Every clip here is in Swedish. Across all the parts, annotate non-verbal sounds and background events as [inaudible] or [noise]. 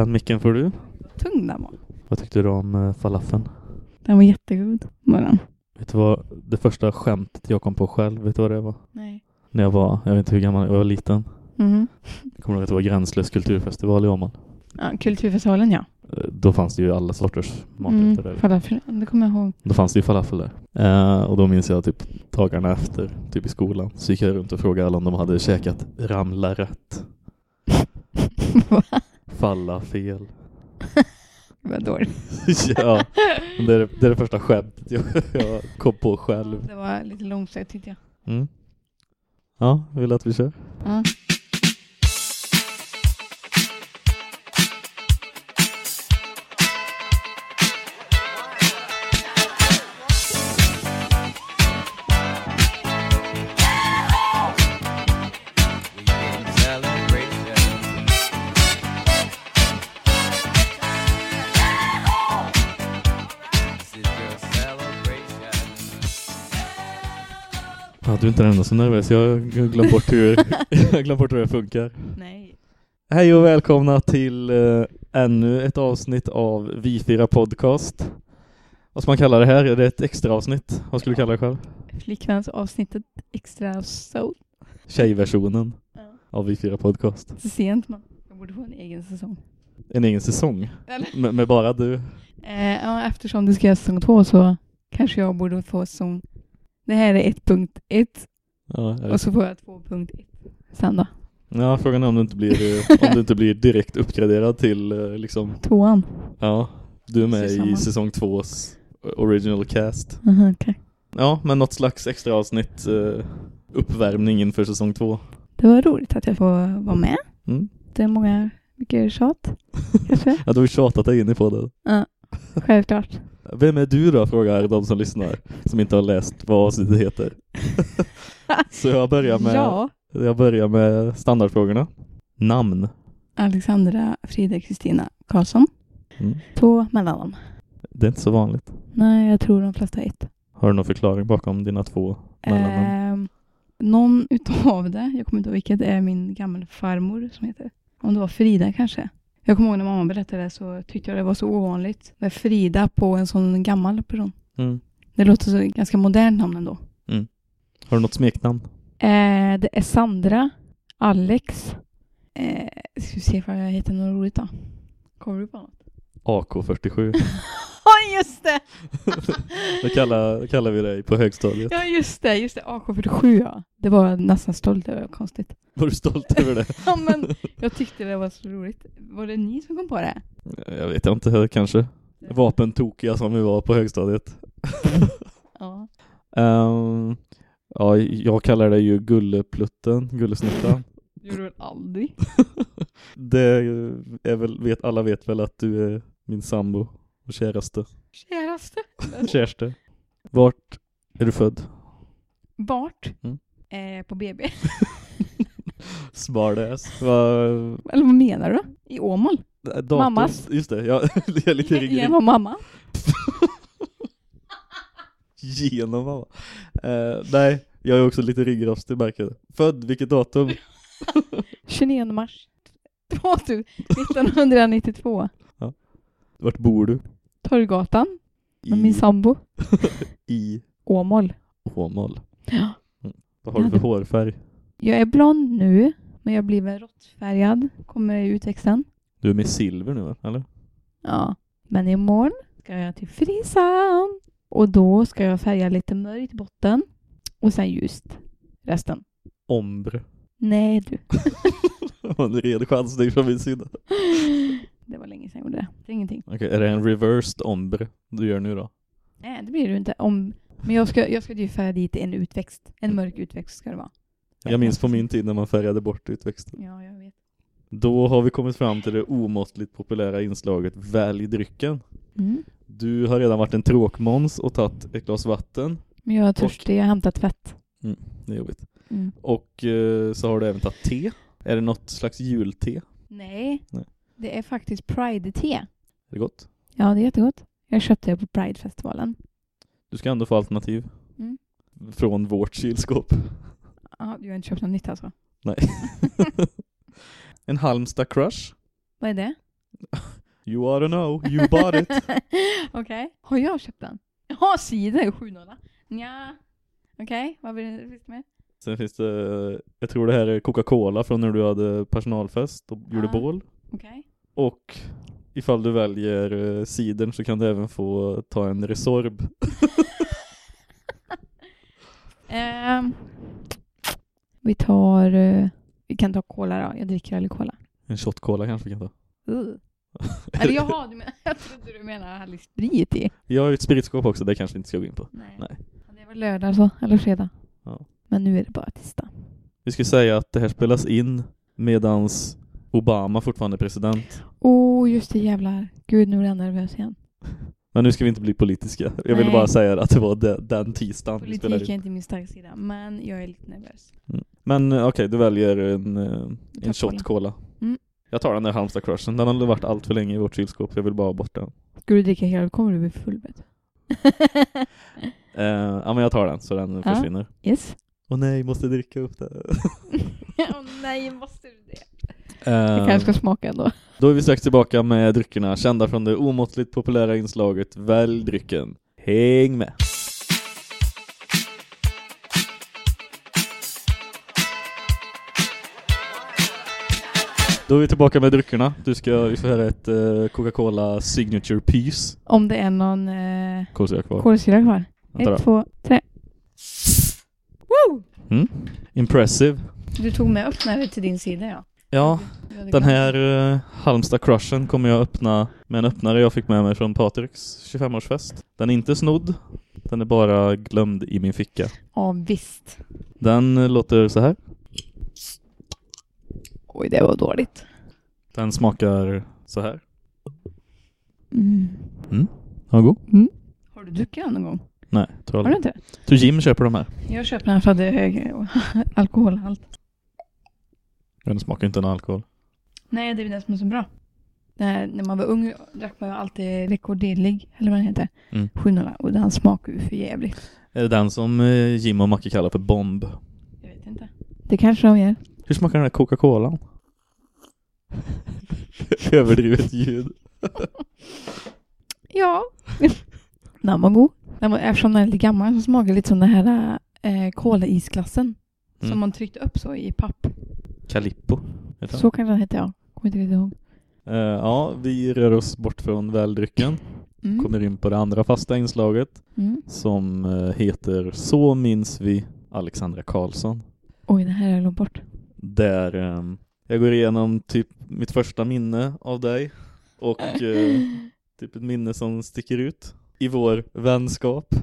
Den micken får du. Tung den var. Vad tyckte du om uh, falafeln? Den var jättegod. Var den? Vet du vad det första skämtet jag kom på själv, vet du vad det var? Nej. När jag var, jag vet inte hur gammal jag var liten. Mm. Jag kommer ihåg att det var Gränslös kulturfestival i Åman. Ja, kulturfestivalen ja. Eh, Då fanns det ju alla sorters Mm. maträtter där. Falafel, det kommer jag ihåg. Då fanns det ju falafel där. Eh, och då minns jag typ dagarna efter, typ i skolan, så gick jag runt och frågade alla om de hade käkat ramla rätt, [laughs] Va? Falla fel. [laughs] Vad dåligt. [laughs] ja, det är, det är det första skämtet jag, [laughs] jag kom på själv. Det var lite långsökt tyckte jag. Mm. Ja, vill du att vi kör? Ja. Ja, du är inte den enda är nervös. Jag har glömt bort hur, [laughs] jag glömt bort hur det funkar. Nej. Hej och välkomna till eh, ännu ett avsnitt av Vi firar podcast. Vad ska man kalla det här? Är det ett extra avsnitt? Vad skulle du kalla det själv? Flickväns avsnittet extra so. Tjejversionen Ja. av Vi firar podcast. Så sent man. Jag borde få en egen säsong. En egen säsong. Med, med bara du. Eh, ja, eftersom det ska göra säsong två så kanske jag borde få säsong... Det här är 1.1 Ja, och så får jag 2.1 sen då. ja, frågan är om du inte blir, eh, [laughs] om du inte blir direkt uppgraderad till eh, liksom, Tvåan. ja, du är med i Tillsammans. säsong tvås original cast. Aha, okej. Ja, men något slags extra avsnitt eh, uppvärmning inför säsong två. Det var roligt att jag får vara med. Mm. Det är många, mycket tjat kanske. [laughs] Ja, du har tjatat dig in i podden. Ja, självklart. Vem är du då, frågar de som lyssnar, som inte har läst vad avsnittet heter. [laughs] Så jag börjar med, Ja. jag börjar med standardfrågorna. Namn. Alexandra Frida Kristina Karlsson. Mm. Två mellannamn. Det är inte så vanligt. Nej, jag tror de flesta har ett. Har du någon förklaring bakom dina två mellannamn? Ehm, någon utav det, jag kommer inte ihåg vilket, är min gammelfarmor som heter. Om det var Frida kanske. Jag kommer ihåg när mamma berättade det så tyckte jag det var så ovanligt med Frida på en sån gammal person. Mm. Det låter så ganska modernt namn ändå. Har du något smeknamn? Eh, det är Sandra, Alex. Eh, ska vi se vad jag heter något roligt då. Kommer du på något? AK47. [laughs] Ja, just det! [laughs] Det kallar, kallar vi dig på högstadiet. Ja, just det. Just det. AK47, ja. Det var jag nästan stolt över. Konstigt. Var du stolt över det? [laughs] Ja, men jag tyckte det var så roligt. Var det ni som kom på det? Jag vet inte, kanske. Vapentokiga som vi var på högstadiet. Ja. Ehm, ja, jag kallar det ju Gulleplutten, Gullesnuttan. Det gjorde du väl aldrig? Det är väl, vet, alla vet väl att du är min sambo och käraste. Käraste. Kärste. Vart är du född? Vart? Mm. Eh, på BB. [laughs] Smartass. Va, Eller vad menar du? I Åmål? datum? Mammas. Just det, jag, [laughs] jag är lite ring, Genom mamma? Genom mamma. Eh, nej, jag är också lite ringrostig märker jag. Född, vilket datum? [laughs] 29 mars 2000, 1992. Vart bor du? Torggatan med I, min sambo. [laughs] i Åmål. Åmål. Ja. Vad har du för Ja, hårfärg? Jag är blond nu, men jag blir väl råttfärgad. Kommer i utväxten. Du är med silver nu va? eller? Ja. Men imorgon ska jag till frissan. Och då ska jag färga lite mörkt botten. Och sen ljust resten. Ombre. Nej du. [laughs] Det var en ren chansning från min sida. [laughs] Det var länge sedan jag gjorde det. Det är ingenting. Okej, är det en reversed ombre du gör nu då? Nej, det blir det inte. Om... Men jag ska, jag ska ju färga dit en utväxt. En mörk utväxt ska det vara. Jag minns på min tid när man färgade bort utväxten. Ja, jag vet. Då har vi kommit fram till det omåttligt populära inslaget Välj drycken. Mm. Du har redan varit en tråkmåns och tagit ett glas vatten. Men jag är törstig. Jag har hämtat tvätt. Det är jobbigt. Mm. Och eh, så har du även tagit te. Är det något slags julte? Nej. Nej. Det är faktiskt Pride-te. Är det gott? Ja, det är jättegott. Jag köpte det på Pride-festivalen. Du ska ändå få alternativ. Mm. Från vårt kylskåp. Ja, du har inte köpt något nytt alltså? Nej. [laughs] en Halmstad Crush. Vad är det? [laughs] You ought to know, you bought it. [laughs] Okej. Har jag köpt den? Ja, cider 700. Nja. Okej, vad vill du finns det mer? Sen finns det, jag tror det här är Coca-Cola från när du hade personalfest och gjorde Ja. bål. Okej. Och ifall du väljer uh, så kan du även få ta en Resorb. [laughs] Ehm, vi tar... eh, vi kan ta cola då. Jag dricker aldrig cola. En shot-cola kanske vi kan ta. Uh. [laughs] Eller jaha, du menar, [laughs] jag trodde du menade härlig sprit i. Jag har ju ett spritskåp också, det kanske vi inte ska gå in på. Nej. Nej. Det var lördag så, eller fredag. Ja. Men nu är det bara tisdag. Vi ska säga att det här spelas in medans Obama fortfarande president. Oh, just det jävlar. Gud, nu är jag nervös igen. Men nu ska vi inte bli politiska. Jag ville bara säga att det var de, den tisdagen Politik är in. inte min starka sida, men jag är lite nervös. Mm. Men eh, okej, du väljer en, eh, en shot cola. Mm. Jag tar den där Halmstad crushen. Den har varit allt för länge i vårt kylskåp. Jag vill bara ha bort den. Ska du dricka hela kommer du bli full. [laughs] Eh, ja men jag tar den så den försvinner. Yes. Åh nej, måste jag dricka upp det. [laughs] Åh nej, måste du det? Eh, Jag kanske ska smaka ändå. Då är vi strax tillbaka med dryckerna kända från det omåttligt populära inslaget Välj drycken. Häng med! Då är vi tillbaka med dryckerna. Du ska vi får höra ett eh, Coca-Cola Signature Piece. Om det är någon eh, Kolsyra kvar. kolsyra kvar. Vänta Ett, då. två, tre. Woo! Mm. Impressive. Du tog med öppnare till din sida ja. Ja, Du den här uh, Halmstad Crushen kommer jag öppna med en öppnare jag fick med mig från Patriks 25-årsfest. Den är inte snodd. Den är bara glömd i min ficka. Ja visst. Den eh, låter så här. Oj, det var dåligt. Den smakar så här. Mm. Ja, god. Har du druckit den någon gång? Nej, tror Har du inte? Så Jim köper de här. Jag köper den för att det är hög alkoholhalt. Den smakar inte en alkohol. Nej, det är det som är så bra. När, när man var ung drack man ju alltid rekorderlig, eller vad den heter. Mm. 700 och den smakar ju för jävligt. Är det den som eh, Jim och Macke kallar för bomb? Jag vet inte. Det kanske de gör. Hur smakar den här Coca-Colan? [laughs] Överdrivet ljud. [laughs] Ja. den var god. Den var, eftersom den är lite gammal så smakar det lite som den här eh, kola-isglassen. Mm. Som man tryckte upp så i papp. Calippo. Så kanske den hette jag. Kommer inte riktigt ihåg. Eh, ja, vi rör oss bort från väldrycken. Mm. Kommer in på det andra fasta inslaget Mm. som eh, heter Så minns vi Alexandra Karlsson. Oj, det här jag glömt bort. Där ehm, jag går igenom typ mitt första minne av dig och eh, [laughs] typ ett minne som sticker ut i vår vänskap.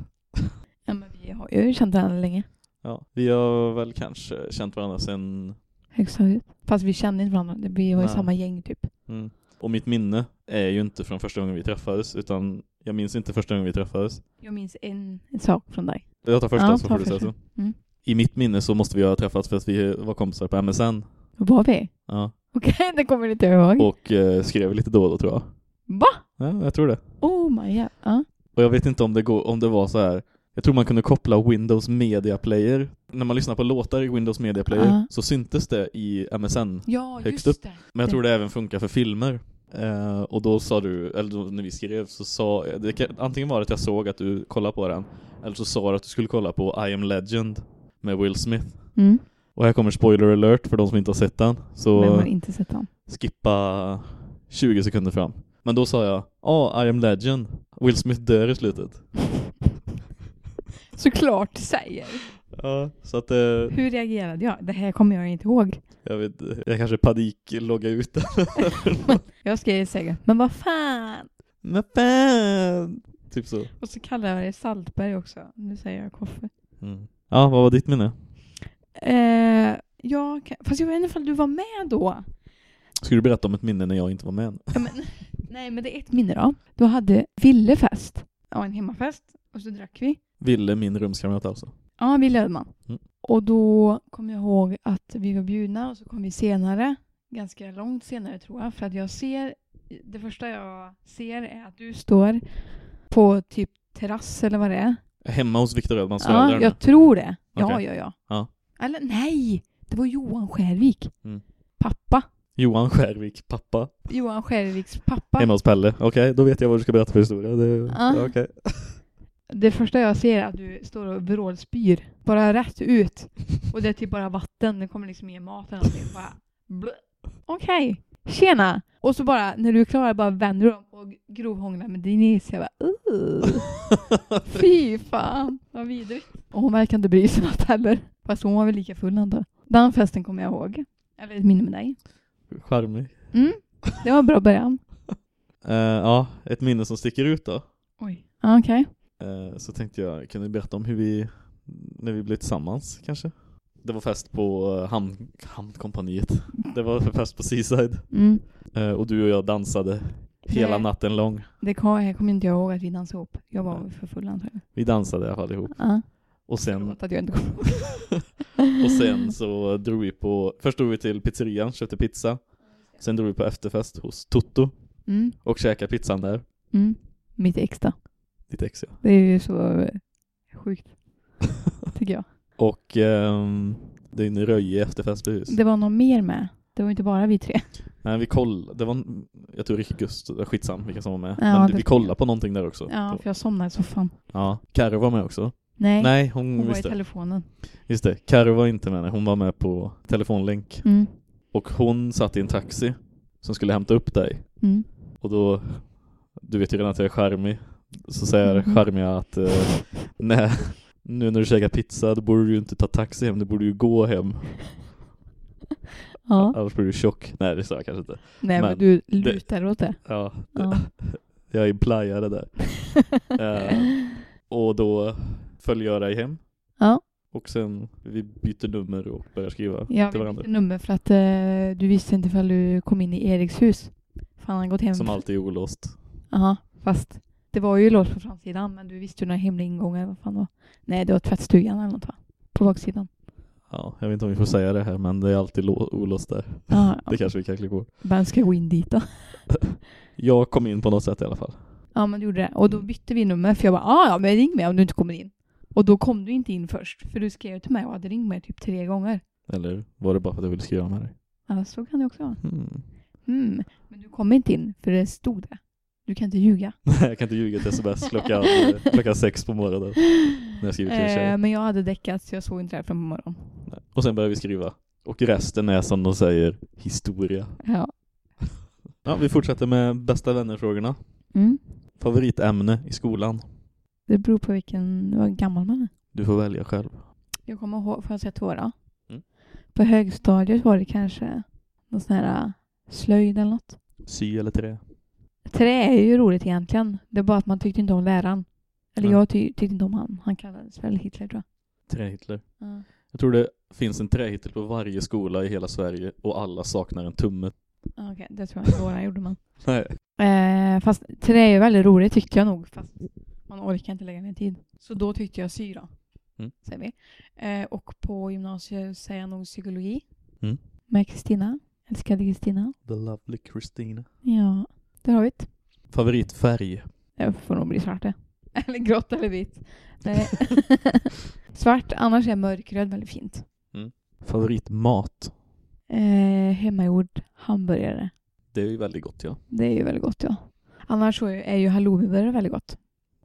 Ja, men vi har ju känt varandra länge. Ja, vi har väl kanske känt varandra sedan Högstadiet. Fast vi kände inte varandra. Vi var i Nej. samma gäng typ. mm. Och mitt minne är ju inte från första gången vi träffades utan jag minns inte första gången vi träffades. Jag minns en, en sak från dig. Jag tar första Ja, så får du säga så. Mm. I mitt minne så måste vi ha träffats för att vi var kompisar på MSN. Var vi? Ja. Okej, [laughs] det kommer inte jag ihåg. Och eh, skrev lite då och då tror jag. Va? Ja, jag tror det. Oh my god. Ja. Och jag vet inte om det, går, om det var så här. Jag tror man kunde koppla Windows Media Player. När man lyssnar på låtar i Windows Media Player Ja. så syntes det i MSN. Ja, Högst just upp. det. Men jag tror det även funkar för filmer. Eh, och då sa du, eller då, när vi skrev så sa, det, kan- antingen var det att jag såg att du kollade på den, eller så sa du att du skulle kolla på I am Legend med Will Smith. Mm. Och här kommer spoiler alert för de som inte har sett den. Så Vem har inte sett den? skippa 20 sekunder fram. Men då sa jag, ja, I am Legend. Will Smith dör i slutet. [laughs] Såklart du säger. Ja, så att eh, Hur reagerade jag? Det här kommer jag inte ihåg. jag vet jag kanske panik logga ut den. [laughs] Jag skrev säkert, men vad fan? Men fan! Typ så. Och så kallar jag det Saltberg också. Nu säger jag Koffe. Mm. Ja, vad var ditt minne? Eh, ja, ka- fast jag vet inte ifall du var med då. Ska du berätta om ett minne när jag inte var med? Ja, men, nej, men det är ett minne då. Då hade Ville fest. Ja, en hemmafest. Och så drack vi. Ville min rumskamrat alltså. Ja, Ville Ödman. Mm. Och då kommer jag ihåg att vi var bjudna och så kom vi senare. Ganska långt senare tror jag. För att jag ser, det första jag ser är att du står på typ terrass eller vad det är. Hemma hos Viktor Ödmans Ja, jag tror det. Ja, ja, ja. Ja. Eller nej, det var Johan Skärvik. Mm. Pappa. Johan Skärvik, pappa. Johan Skärviks pappa. Hemma hos Pelle. Okej, då vet jag vad du ska berätta för historia. Det, Ja. ja. [laughs] Det första jag ser är att du står och vrålspyr. Bara rätt ut. [laughs] Och det är typ bara vatten. Det kommer liksom ingen mat eller någonting. Bara. Okej. Tjena! Och så bara, när du är klar, bara vänder du om och grovhånglar med Denise. Jag bara, uh. [laughs] Fy fan, vad vidrigt. Och hon verkar inte bry sig något heller. Fast hon var väl lika full ändå. Den festen kommer jag ihåg. Eller ett minne med dig. Charmig. Mm, det var en bra början. [laughs] Eh, ja, ett minne som sticker ut då. Oj. Okej. Eh, så tänkte jag, kan du berätta om hur vi, när vi blev tillsammans kanske? Det var fest på eh, hamn, Hamnkompaniet. Det var fest på Seaside. Mm. Eh, och du och jag dansade hela Nej. natten lång. Det kom, jag kommer inte ihåg att vi dansade ihop. Jag var för full antagligen. Vi dansade i alla fall ihop. Ja. Och sen, att jag inte ihåg. [laughs] och sen så drog vi på, först drog vi till pizzerian, köpte pizza. Sen drog vi på efterfest hos Toto Mm. och käkade pizzan där. Mm. Mitt ex då. Ditt ex ja. Det är ju så eh, sjukt, [laughs] tycker jag. Och ehm, det är en röje efterfestbehus. Det var någon mer med. Det var inte bara vi tre. Nej vi kollade, det var, jag tror Rick Gust, skitsam vilka som var med. Ja, Men det vi kollade på någonting där också. Ja, för jag somnade i soffan. Ja, Karo var med också. Nej, Nej, hon, hon var i visste. telefonen. Just det, Karo var inte med, hon var med på telefonlänk. Mm. Och hon satt i en taxi som skulle hämta upp dig. Mm. Och då, du vet ju redan att jag är charmig. Så säger charmiga att eh, nej, nu när du käkar pizza då borde du ju inte ta taxi hem, du borde ju gå hem. [laughs] Ja. Annars blir du tjock. Nej det sa jag kanske inte. Nej, men, men du lutar åt det. Ja, Ja. [laughs] jag implyade det där. [laughs] Eh, och då följer jag dig hem. Ja. Och sen vi byter nummer och börjar skriva Jag till varandra. nummer för att eh, du visste inte ifall du kom in i Eriks hus. För han hade gått hem. Som alltid är olåst. Ja, fast det var ju låst på framsidan men du visste ju några hemliga ingångar vad fan det var. Nej, det var tvättstugan eller något va? På baksidan. Ja, jag vet inte om vi får säga det här men det är alltid lå- olåst där. Ja, [laughs] Det kanske vi kan klippa bort. Vem ska gå in dit då? [laughs] Jag kom in på något sätt i alla fall. Ja, men du gjorde det. Och då bytte vi nummer för jag bara, ah, ja men ring mig om du inte kommer in. Och då kom du inte in först. För du skrev till mig och hade ringt mig typ tre gånger. Eller var det bara för att jag ville skriva med dig? Ja, så kan det också vara. Hmm. Mm. Men du kom inte in för det stod det. Du kan inte ljuga. [laughs] Nej, jag kan inte ljuga till sms klockan, eh, klockan sex på morgonen. När jag skriver till. Eh, men jag hade däckat så jag såg inte det här från på morgonen. Nej. Och sen börjar vi skriva. Och resten är som de säger, historia. Ja. [laughs] Ja, vi fortsätter med bästa vänner-frågorna. Mm. Favoritämne i skolan? Det beror på vilken vad gammal man är. Du får välja själv. Jag kommer ihåg, får jag säga då? Mm. På högstadiet var det kanske någon sån här slöjd eller något. Sy eller trä? Trä är ju roligt egentligen. Det är bara att man tyckte inte om läraren. Eller Nej. jag ty tyckte inte om han. Han kallades väl Hitler tror Trähitler. jag. Ja. Jag tror det finns en trähitler på varje skola i hela Sverige och alla saknar en tumme. Okej, det tror jag inte våra gjorde man. [laughs] Nej. Eh, fast trä är väldigt roligt tyckte jag nog. Fast man orkar inte lägga ner tid. Så då tyckte jag sy då. Mm. Säger vi. Eh, och på gymnasiet säger jag nog psykologi. Mm. Med Kristina. Älskade Kristina. The lovely Christina. Ja, där har vi det. Favoritfärg? Jag får nog bli svart det. [laughs] Eller grått eller vitt. Nej. [laughs] svart, annars är mörkröd väldigt fint. Favoritmat? Eh, hemmagjord hamburgare. Det är ju väldigt gott ja. Det är ju väldigt gott ja. Annars så är ju halloumiburgare väldigt gott.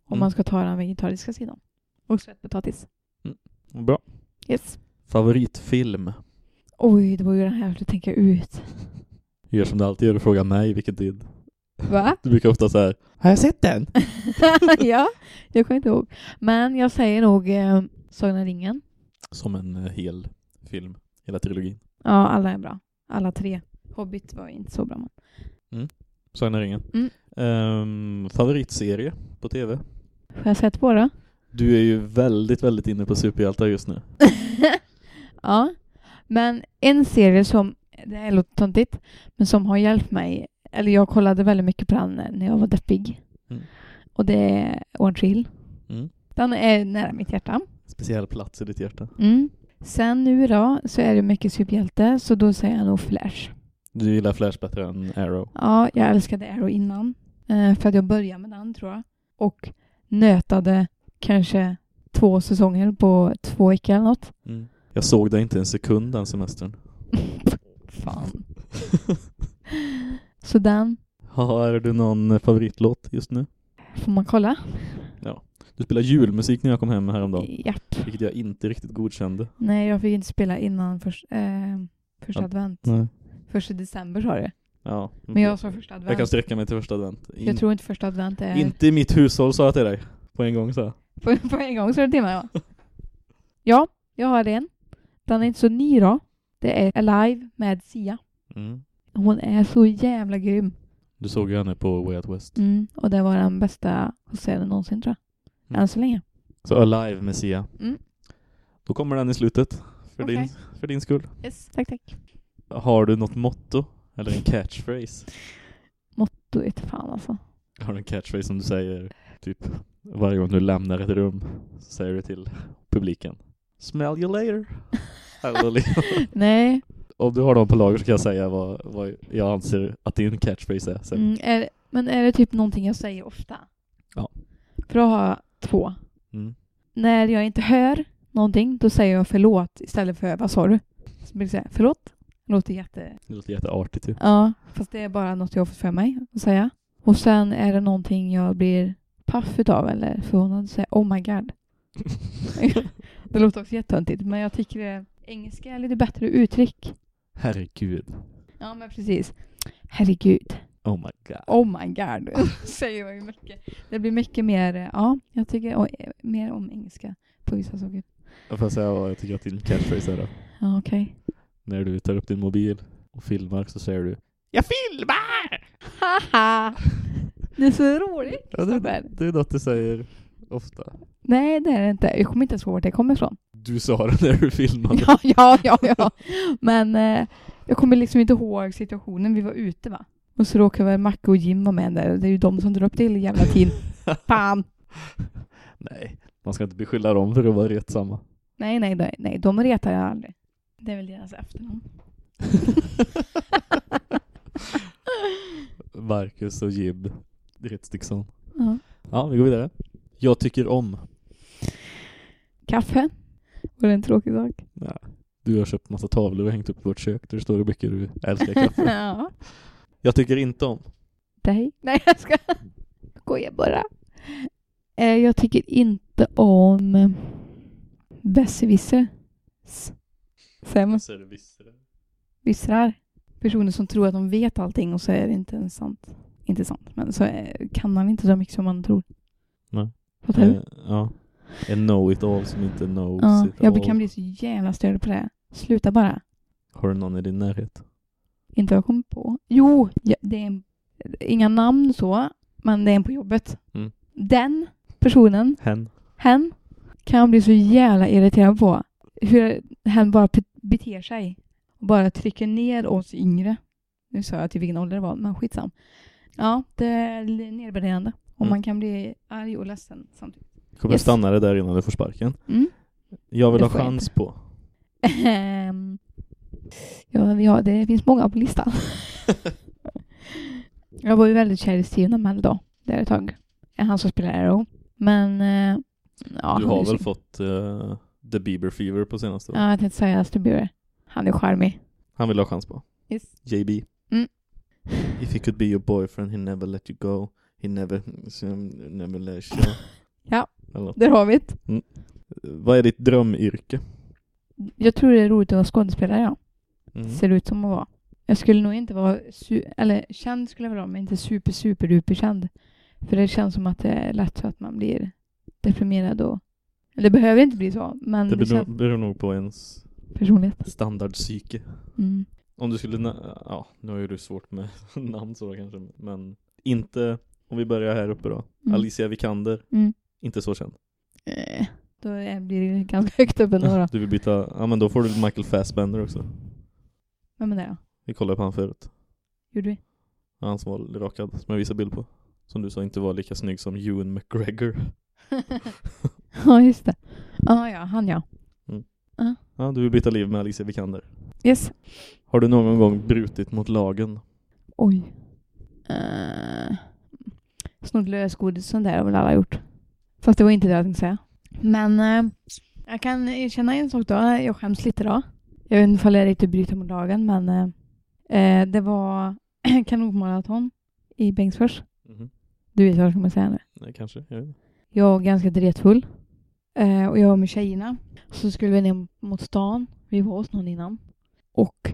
Om Mm. man ska ta den vegetariska sidan. Och svettpotatis. Bra. Yes. Favoritfilm? Oj, det var ju den här jag skulle tänka ut. Gör som du alltid gör och frågar mig vilken tid. Va? [laughs] Du brukar ofta säga Har jag sett den? [laughs] ja, jag kommer inte ihåg. Men jag säger nog eh, Sagan om ringen. Som en eh, hel film. Hela trilogin. Ja, alla är bra. Alla tre. Hobbit var inte så bra. Men. Sagan om ringen. Mm. Ehm, favoritserie på tv? Får jag två då? Du är ju väldigt, väldigt inne på superhjältar just nu. [laughs] ja, men en serie som, det här låter töntigt, men som har hjälpt mig, eller jag kollade väldigt mycket på den när jag var deppig. Mm. Och det är Orange Hill. Mm. Den är nära mitt hjärta. Speciell plats i ditt hjärta. Mm. Sen nu då så är det mycket superhjälte, så då säger jag nog Flash. Du gillar Flash bättre än Arrow. Ja, jag älskade Arrow innan. Eh, för att jag började med den tror jag. Och nötade kanske två säsonger på två veckor eller något. Mm. Jag såg dig inte en sekund den semestern. [laughs] Fan. [laughs] Så den Har du någon favoritlåt just nu? får man kolla. Du spelade julmusik när jag kom hem häromdagen. Japp. Vilket jag inte riktigt godkände. Nej, jag fick inte spela innan först, eh, första Ja. advent. Nej. Första december sa du. Ja. Men jag sa första jag advent. kan sträcka mig till första advent. In, Jag tror inte första advent är... Inte i mitt hushåll sa jag till dig. På en gång så. jag. På, på en gång så är det till mig va? [laughs] Ja, jag har en. Den är inte så ny då. Det är Alive med Sia. Mm. Hon är så jävla grym. Du såg ju henne på Way Out West. Mm, och det var den bästa konserten någonsin tror jag. Mm. Än så länge. Så Alive med Sia. Mm. Då kommer den i slutet. För, Okej. din, för din skull. Yes. Tack, tack. Har du något motto? Eller en catchphrase? Motto vet fan alltså. Har du en catchphrase som du säger typ varje gång du lämnar ett rum? Så säger du till publiken. Smell you later. Eller [laughs] liknande. Nej, Om du har dem på lager så kan jag säga vad, vad jag anser att din catchphrase är sen. mm, är, men är det typ någonting jag säger ofta? Ja. För då har jag två. Mm. När jag inte hör någonting, då säger jag förlåt istället för vad sa du? Så det så här, förlåt? Det låter jätte... Det låter jätteartigt ju. Ja, fast det är bara något jag har fått för mig att säga. Och sen är det någonting jag blir paff utav eller förvånad och säger oh my god. [laughs] [laughs] det låter också jättetöntigt men jag tycker det, engelska är lite bättre uttryck. Herregud. Ja men precis. Herregud. Oh my god. Oh my god. [laughs] [laughs] säger man ju mycket. Det blir mycket mer, eh, ja, jag tycker oh, eh, mer om engelska på vissa saker. Jag får säga vad jag tycker att din catchphrase är då. Ja okej. När du tar upp din mobil och filmar så säger du Jag filmar! Haha! Det är så roligt. Ja, det, det är något du säger ofta. Nej det är det inte. Jag kommer inte ens ihåg vart det kommer ifrån. Du sa det när du filmade. Ja, [laughs] ja, ja, ja. Men eh, jag kommer liksom inte ihåg situationen. Vi var ute va? Och så råkade väl Macke och Jim vara med där. Det är ju de som drar upp det hela jävla tiden. [laughs] Fan! Nej, man ska inte beskylla dem för att vara retsamma. Nej, nej, nej, nej. De retar jag aldrig. Det är väl deras efternamn. [laughs] Marcus och Jim Rättstickson. Ja. Ja, vi går vidare. Jag tycker om. Kaffe. Var det en tråkig sak? Ja, du har köpt massa tavlor och hängt upp i vårt kök där det står hur mycket du älskar [laughs] kaffe. ja. Jag tycker inte om. Dig? Nej, jag ska skojar bara. Eh, jag tycker inte om besserwisser. Säger man vissrar? Personer som tror att de vet allting och så är det inte ens sant. Inte sant, men så är, kan man inte så mycket som man tror. Fattar du? Eh, ja. En know-it-all som inte knows Ja, it jag all. kan bli så jävla störd på det. Sluta bara. Har du någon i din närhet? Inte jag kommer på. Jo, ja, det är en, inga namn så, men det är en på jobbet. Mm. Den personen, Hen? hen, kan jag bli så jävla irriterad på. Hur hen bara beter sig. Bara trycker ner oss yngre. Nu sa jag till vilken ålder det var, men skitsam. Ja, det är nedvärderande. Och Mm. man kan bli arg och ledsen samtidigt. Kommer Yes. stanna det där innan du får sparken. Mm. Jag vill Det ha jag chans på. Ehm, ja, ja, det finns många på listan. [laughs] jag var ju väldigt kär i Steven Amell då, där ett tag. Han som spelar Arrow. Men, eh, ja. du har väl så- fått eh, The Bieber Fever på senaste? Ja, jag tänkte säga Justin Bieber. Han är charmig. Han vill ha chans på. Yes. JB. Mm. If he could be your boyfriend he never let you go. He never, never let you [laughs] Ja. Eller. Där har vi det. Vad är ditt drömyrke? Jag tror det är roligt att vara skådespelare, ja. Mm. Ser ut som att vara. Jag skulle nog inte vara, eller känd skulle jag väl vara, men inte super, super, duper känd. För det känns som att det är lätt så att man blir deprimerad och... Eller det behöver inte bli så, men Det det beror, känns beror nog på ens personlighet. standardpsyke. Mm. Om du skulle, ja, nu har ju du svårt med [laughs] namn så kanske, men inte, om vi börjar här uppe då. Mm. Alicia Vikander, Mm. inte så känd. Eh, Då blir det ganska högt upp ändå då. [laughs] Du vill byta, ja men då får du Michael Fassbender också. Vem är det då? Vi kollade på han förut. Gjorde vi? Han som var rakad, som jag visade bild på. Som du sa inte var lika snygg som Ewan McGregor. [laughs] ja, just det. Ja, ja, han ja. Ja, du vill byta liv med Alicia Vikander. Yes. Har du någon gång brutit mot lagen? Oj. Uh, snott lösgodis, sånt där har väl alla gjort. Fast det var inte det jag tänkte säga. Men eh, jag kan erkänna en sak då. Jag skäms lite då. Jag vet inte ifall jag riktigt bryter mot lagen, men eh, Eh, det var [clears throat] kanonmaraton i Bengtsfors. Mhm. Du vet vad jag kommer säga nu. Nej, kanske. Jag vet. Jag var ganska dretfull. Eh, och jag var med tjejerna. Så skulle vi ner mot stan. Vi var hos någon innan. Och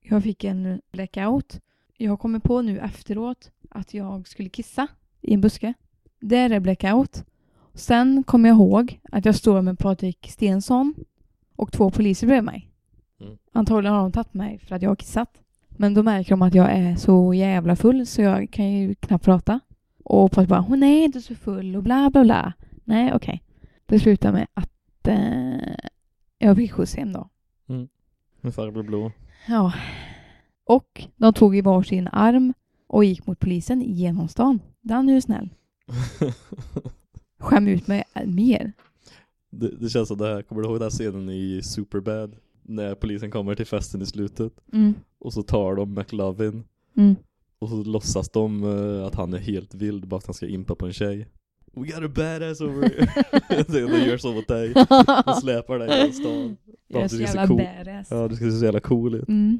jag fick en blackout. Jag kommer på nu efteråt att jag skulle kissa i en buske. Där är blackout. Sen kommer jag ihåg att jag står med Patrik Stensson och två poliser bredvid mig. Mm. Antagligen har de tagit mig för att jag har kissat. Men då märker de att jag är så jävla full så jag kan ju knappt prata. Och Patrik bara hon är inte så full och bla bla bla. Nej okej. Det slutar med att eh, jag fick skjuts hem då. Med farbror blå. Ja. Och de tog i varsin arm och gick mot polisen genom stan. Den är ju snäll. Skäm ut mig mer. det, det känns som det här, kommer du ihåg den här scenen i Superbad? När polisen kommer till festen i slutet. Mm. Och så tar de McLovin. Mm. Och så låtsas de eh, att han är helt vild bara att han ska impa på en tjej. We got a badass over here. [laughs] de gör så mot dig. De släpar dig genom stan. Jag är så jävla cool. badass. Ja, du ska se så jävla cool ut. Mm.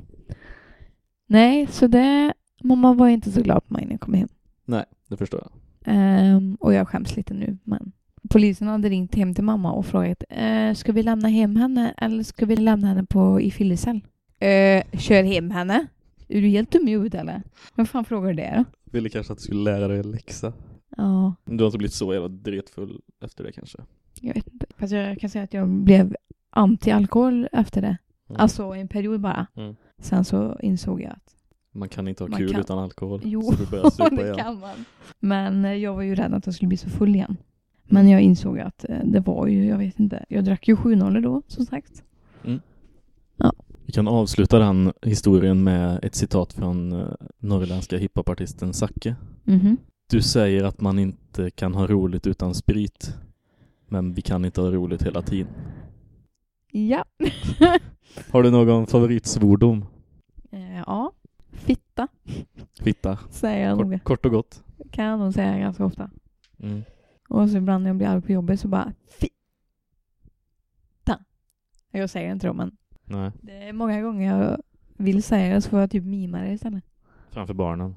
Nej, så det... Mamma var inte så glad på mig när jag kom hem. Nej, det förstår jag. Ehm, och jag skäms lite nu. Men polisen hade ringt hem till mamma och frågat eh, ska vi lämna hem henne eller ska vi lämna henne på, i fyllecell? Eh, kör hem henne. Är du helt dum i huvudet eller? Vem fan frågar du det då? Ville kanske att du skulle lära dig en läxa. Ja, Du har inte blivit så jävla dretfull efter det kanske. jag vet inte. Fast jag kan säga att jag blev anti-alkohol efter det. Mm. Alltså en period bara. Mm. Sen så insåg jag att Man kan inte ha Man kul kan- utan alkohol. Jo, så du börjar supa [laughs] det igen. kan man. Men eh, jag var ju rädd att jag skulle bli så full igen. Men jag insåg att eh, det var ju, jag vet inte, jag drack ju 7-0 då som sagt. Vi kan avsluta den historien med ett citat från eh, norrländska hiphopartisten Zacke. Mhm. Du säger att man inte kan ha roligt utan sprit. Men vi kan inte ha roligt hela tiden. Ja. [laughs] Har du någon favoritsvordom? Eh, ja. Fitta Fitta. säger jag. Kort, kort och gott. Kan jag nog säga ganska ofta. Mm. Och så ibland när jag blir arg på jobbet så bara fitta. Jag säger inte det men Nej, det är många gånger jag vill säga det så får jag typ mima det istället. framför barnen.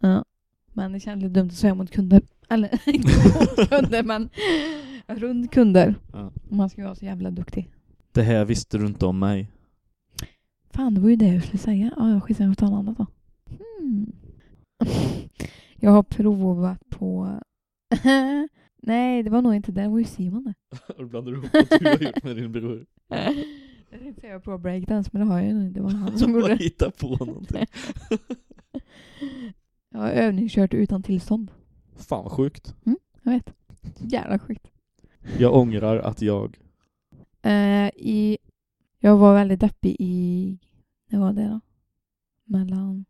Ja. Men det känns lite dumt att säga mot kunder. Eller [laughs] inte mot [laughs] kunder men runt kunder. Ja. Man ska ju vara så jävla duktig. Det här visste du inte om mig. Fan, det var ju det jag skulle säga. Ja, jag skiter i att ta något annat då. Hmm. [laughs] Jag har provat på... [laughs] Nej, det var nog inte det. Det var ju Simon det. [laughs] Du blandar ihop vad du har gjort med din bror. Jag tänkte säga prova breakdance, men det har jag ju inte. Det var han som gjorde det. hitta på någonting. Jag har övningskört utan tillstånd. Fan vad sjukt. Jag vet. Jävla sjukt. Jag ångrar att jag... Eh, i, jag var väldigt deppig i... När var det då? Mellan...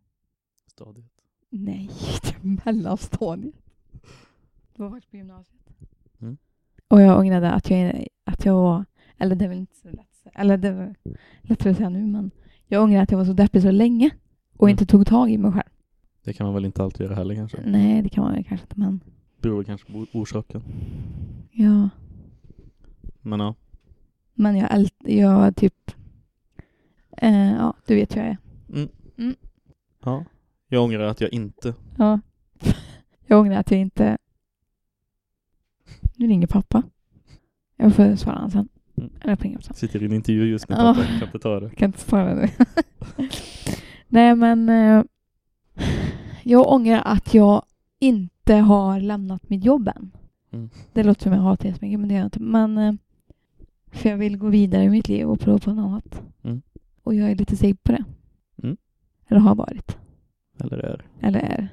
Stadiet. Nej, inte [laughs] mellanstadiet. Det var faktiskt på gymnasiet. Mm. Och jag ångrade att jag, att jag var... Eller det är väl inte så lätt Eller det var lättare att säga nu, men jag ångrar att jag var så deppig så länge och Mm. inte tog tag i mig själv. Det kan man väl inte alltid göra heller kanske. Nej, det kan man väl kanske inte, men... Beror kanske på orsaken. Ja. Men ja. Men jag, jag typ... Eh, ja, du vet hur jag är. Mm. Mm. Ja. Jag ångrar att jag inte... Ja. [laughs] Jag ångrar att jag inte... Nu ringer pappa. Jag får svara han sen. Mm. Eller på sen. Sitter i en intervju just nu Ja. pappa. Jag kan inte ta det. Kan inte svara nu. [laughs] Nej men... Eh, jag ångrar att jag inte har lämnat mitt jobb än. Mm. Det låter som jag hatar jättemycket men det gör jag inte. Men... Eh, för jag vill gå vidare i mitt liv och prova på något annat. Mm. Och jag är lite seg på det. Mm. Eller har varit. Eller är Eller är.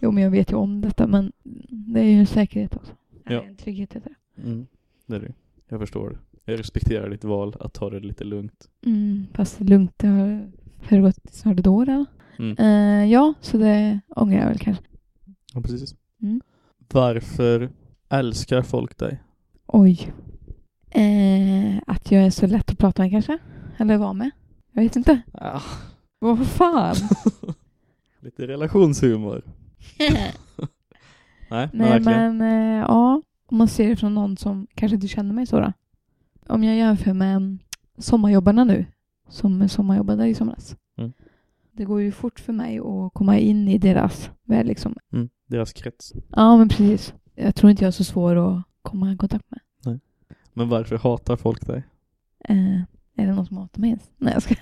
Jo, men jag vet ju om detta, men det är ju en säkerhet också. Ja. En trygghet heter det. mm. Det är det. Jag förstår det. Jag respekterar ditt val att ta det lite lugnt. Mm, fast lugnt. Det har föregått snart ett år eller? Mm. Eh, ja, så det ångrar jag väl kanske. Ja, precis. Mm. Varför älskar folk dig? Oj. Eh, att jag är så lätt att prata med kanske? Eller vara med? Jag vet inte. Ah, Vad fan? [laughs] lite relationshumor. [laughs] Nej, men Nej verkligen. men eh, ja, om man ser det från någon som kanske inte känner mig så då. Om jag jämför med mm, sommarjobbarna nu, som sommarjobbade i somras. Mm. Det går ju fort för mig att komma in i deras värld liksom. Mm. Deras krets. Ja, men precis. Jag tror inte jag är så svår att komma i kontakt med. Men varför hatar folk dig? Eh, är det någon som hatar mig ens? Nej, jag ska.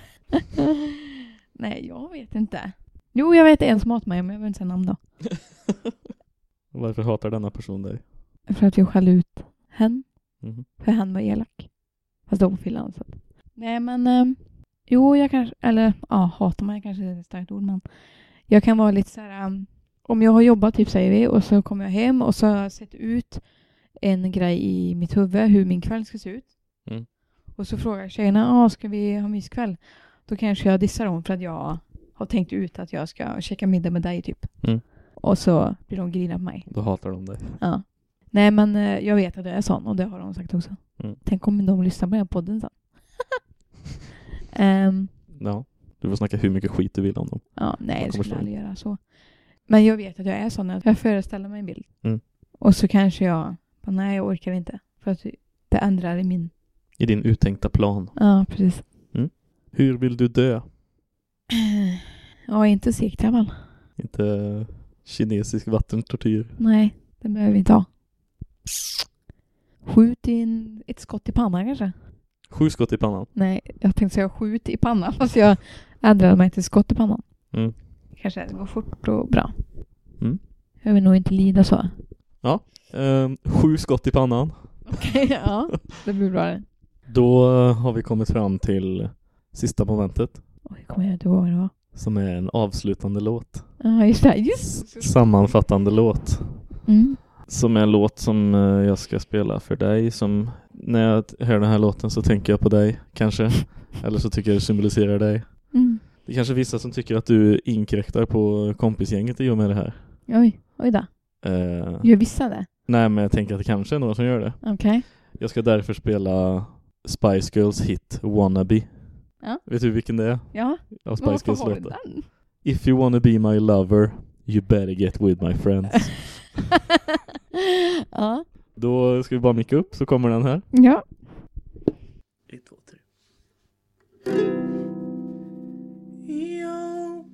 [laughs] Nej, jag vet inte. Jo, jag vet en som hatar mig, men jag vill inte säga namn då. [laughs] Varför hatar denna person dig? För att jag skällde ut hen. Mhm. För hen var elak. Fast då på fyllan. Så. Nej, men ehm, jo, jag kanske, eller ja, hatar mig kanske är ett starkt ord, men jag kan vara lite så här, ehm, om jag har jobbat, typ säger vi, och så kommer jag hem och så har jag sett ut en grej i mitt huvud hur min kväll ska se ut. Och så frågar tjejerna, ah, ska vi ha myskväll? Då kanske jag dissar dem för att jag har tänkt ut att jag ska käka middag med dig typ. Mm. Och så blir de grina på mig. Då hatar de dig. Ja. Nej men eh, jag vet att jag är sån och det har de sagt också. Mm. Tänk om de lyssnar på den här podden sen. [laughs] Ehm, Ja. Du får snacka hur mycket skit du vill om dem. ja, nej Jag det skulle aldrig göra så. Men jag vet att jag är sån. Jag föreställer mig en bild. Mm. Och så kanske jag, nej jag orkar inte. För att det ändrar i min, I din uttänkta plan. ja precis. Hur vill du dö? [clears throat] Ja, inte fall. Inte kinesisk vattentortyr. Nej, det behöver vi inte ha. Skjut in ett skott i pannan kanske? Sju skott i pannan. Nej, jag tänkte säga skjut i pannan [laughs] fast jag ändrade mig till skott i pannan. Mm. Kanske det går fort och bra. Mm. Jag vill nog inte lida så. Ehm, sju skott i pannan. Okej, ja. Det blir bra det. Då har vi kommit fram till sista momentet. Oj, kommer jag inte ihåg vad det var. Som är en avslutande låt. Ja, just det. Just. Sammanfattande låt. Mm. Som är en låt som eh, jag ska spela för dig. Som när jag hör den här låten så tänker jag på dig, kanske. [laughs] Eller så tycker jag det symboliserar dig. Mm. Det är kanske vissa som tycker att du inkräktar på kompisgänget i och med det här. Oj, oj då. Eh, Gör vissa det? nej, men jag tänker att det kanske är några som gör det. Okej. Jag ska därför spela Spice Girls hit Wannabe. Ja. Vet du vilken det är? Ja, Av Spice varför Girls har låtar. den? If you wanna be my lover, you better get with my friends. [laughs] ja. Då ska vi bara micka upp så kommer den här. Ja. Ett, två, tre. Yo,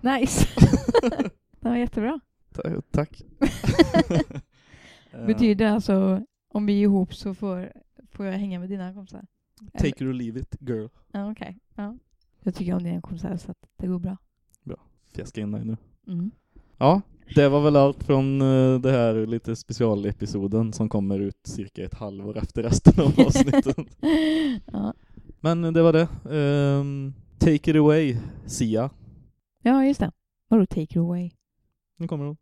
Nice. [laughs] det var jättebra. ta- tack. [laughs] Eh, Betyder det alltså om vi är ihop så får, får jag hänga med dina kompisar? Take it or leave it, girl. Ja, okej. Ja. Jag tycker om dina konserter så att det går bra. Fjäska in dig nu. Mm. Ja, det var väl allt från eh, det här lite specialepisoden som kommer ut cirka ett halvår efter resten av [laughs] avsnittet. ja. Men det var det. Ehm, take it away, Sia. Ja, just det. Vadå take it away? Nu kommer hon.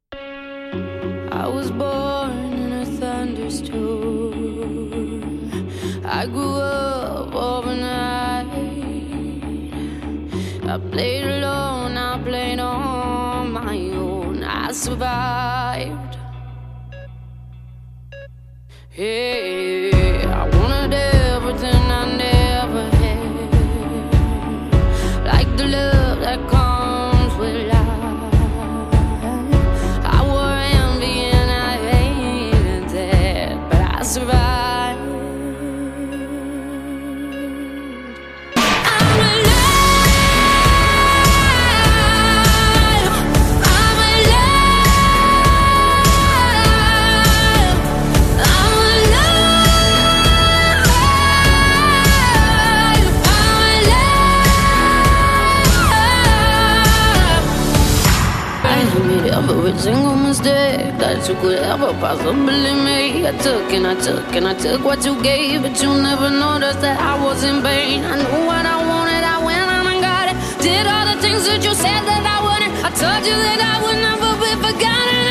I was born in a thunderstorm. I grew up overnight. I played alone, I played on my own. I survived. Hey, possibly make. I took and I took and I took what you gave, but you never noticed that I was in pain. I knew what I wanted, I went out and got it. Did all the things that you said that I wouldn't. I told you that I would never be forgotten.